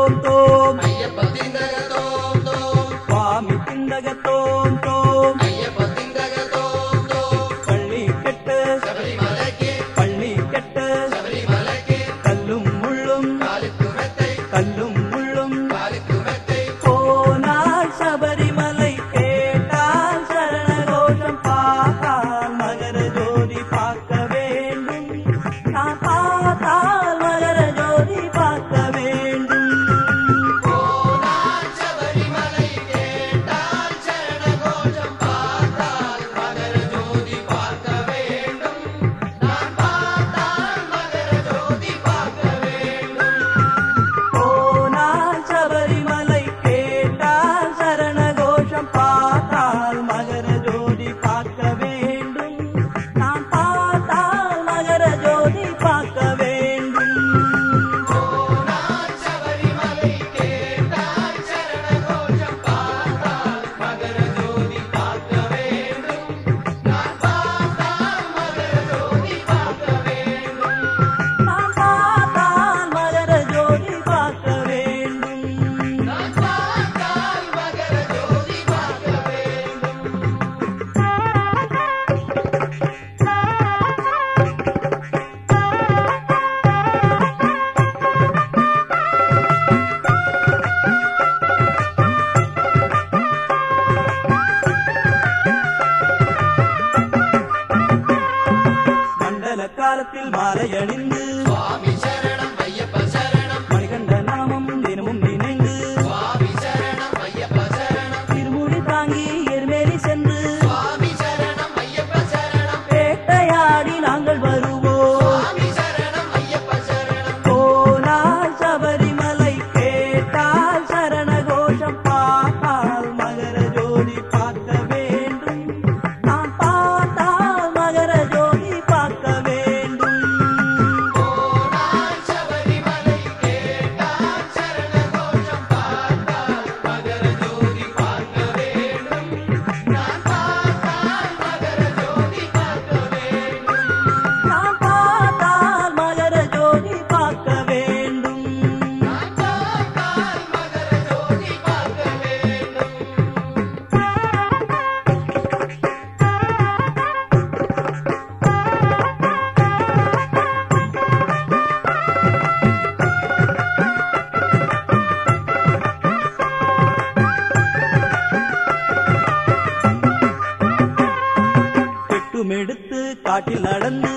ತೋಂತೋ ಸ್ವಾಮಿ ತಿಂದಗ ತೋಂತೋ காலத்தில் மாலை அணிந்து எடுத்து காட்டில் நடந்து